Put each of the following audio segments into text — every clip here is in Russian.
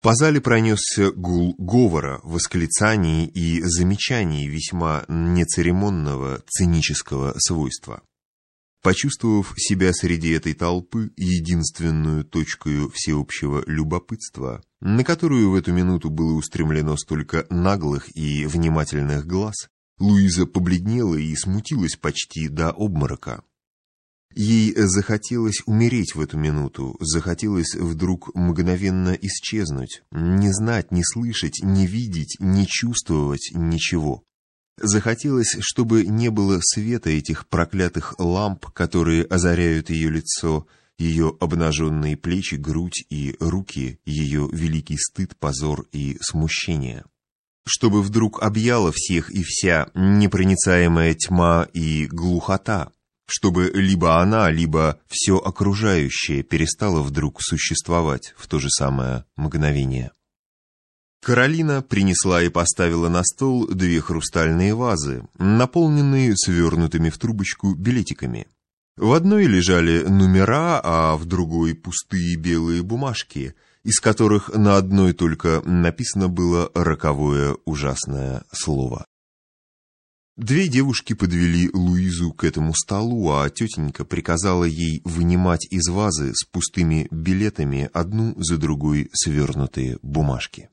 По зале пронесся гул говора, восклицаний и замечаний весьма нецеремонного, цинического свойства. Почувствовав себя среди этой толпы единственную точкою всеобщего любопытства, на которую в эту минуту было устремлено столько наглых и внимательных глаз, Луиза побледнела и смутилась почти до обморока. Ей захотелось умереть в эту минуту, захотелось вдруг мгновенно исчезнуть, не знать, не слышать, не видеть, не чувствовать ничего. Захотелось, чтобы не было света этих проклятых ламп, которые озаряют ее лицо, ее обнаженные плечи, грудь и руки, ее великий стыд, позор и смущение. Чтобы вдруг объяла всех и вся непроницаемая тьма и глухота, чтобы либо она, либо все окружающее перестало вдруг существовать в то же самое мгновение. Каролина принесла и поставила на стол две хрустальные вазы, наполненные свернутыми в трубочку билетиками. В одной лежали номера, а в другой пустые белые бумажки, из которых на одной только написано было роковое ужасное слово. Две девушки подвели Луизу к этому столу, а тетенька приказала ей вынимать из вазы с пустыми билетами одну за другой свернутые бумажки.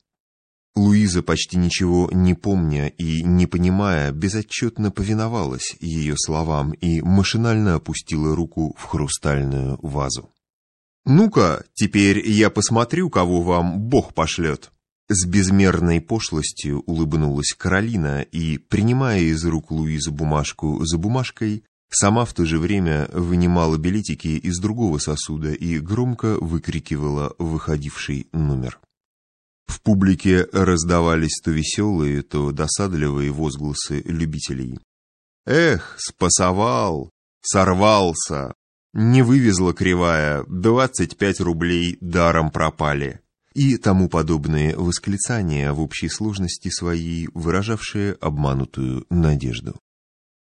Луиза, почти ничего не помня и не понимая, безотчетно повиновалась ее словам и машинально опустила руку в хрустальную вазу. «Ну-ка, теперь я посмотрю, кого вам Бог пошлет», с безмерной пошлостью улыбнулась Каролина и, принимая из рук Луизы бумажку за бумажкой, сама в то же время вынимала билетики из другого сосуда и громко выкрикивала выходивший номер. В публике раздавались то веселые, то досадливые возгласы любителей. «Эх, спасовал! Сорвался! Не вывезла кривая, двадцать пять рублей даром пропали!» И тому подобные восклицания в общей сложности своей, выражавшие обманутую надежду.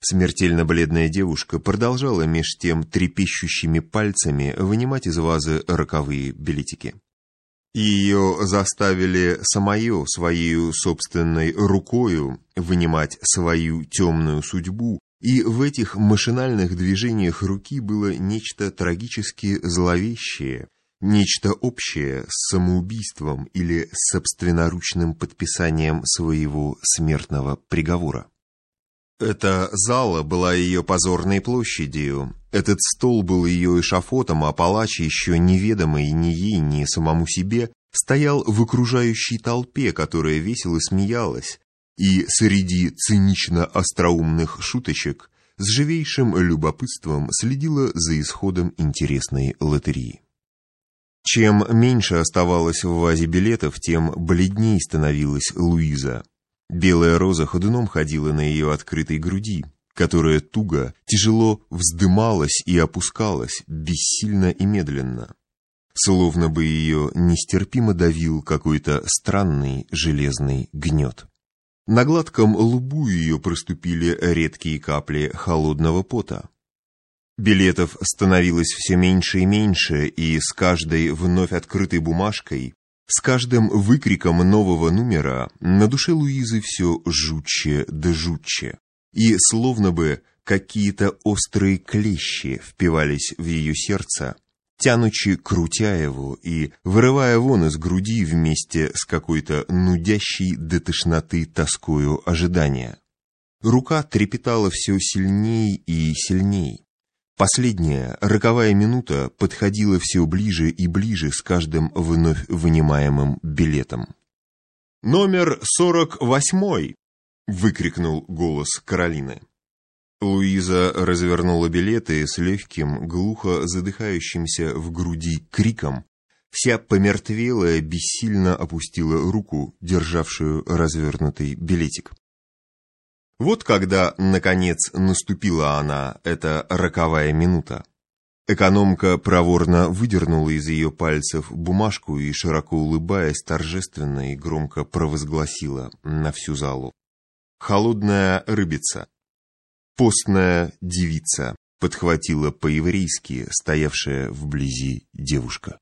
Смертельно бледная девушка продолжала меж тем трепещущими пальцами вынимать из вазы роковые билетики. Ее заставили самое своей собственной рукою вынимать свою темную судьбу, и в этих машинальных движениях руки было нечто трагически зловещее, Нечто общее с самоубийством или собственноручным подписанием своего смертного приговора. Эта зала была ее позорной площадью, этот стол был ее эшафотом, а палач, еще неведомый ни ей, ни самому себе, стоял в окружающей толпе, которая весело смеялась, и среди цинично-остроумных шуточек с живейшим любопытством следила за исходом интересной лотереи. Чем меньше оставалось в вазе билетов, тем бледней становилась Луиза. Белая роза ходуном ходила на ее открытой груди, которая туго, тяжело вздымалась и опускалась, бессильно и медленно. Словно бы ее нестерпимо давил какой-то странный железный гнет. На гладком лбу ее проступили редкие капли холодного пота. Билетов становилось все меньше и меньше, и с каждой вновь открытой бумажкой, с каждым выкриком нового номера на душе Луизы все жутче да жутче. И словно бы какие-то острые клещи впивались в ее сердце, тянучи крутя его и вырывая вон из груди вместе с какой-то нудящей до тошноты тоскою ожидания. Рука трепетала все сильней и сильней. Последняя, роковая минута подходила все ближе и ближе с каждым вновь вынимаемым билетом. «Номер сорок восьмой!» — выкрикнул голос Каролины. Луиза развернула билеты с легким, глухо задыхающимся в груди криком. Вся помертвелая бессильно опустила руку, державшую развернутый билетик. Вот когда, наконец, наступила она, эта роковая минута. Экономка проворно выдернула из ее пальцев бумажку и, широко улыбаясь, торжественно и громко провозгласила на всю залу. «Холодная рыбица». «Постная девица», подхватила по-еврейски стоявшая вблизи девушка.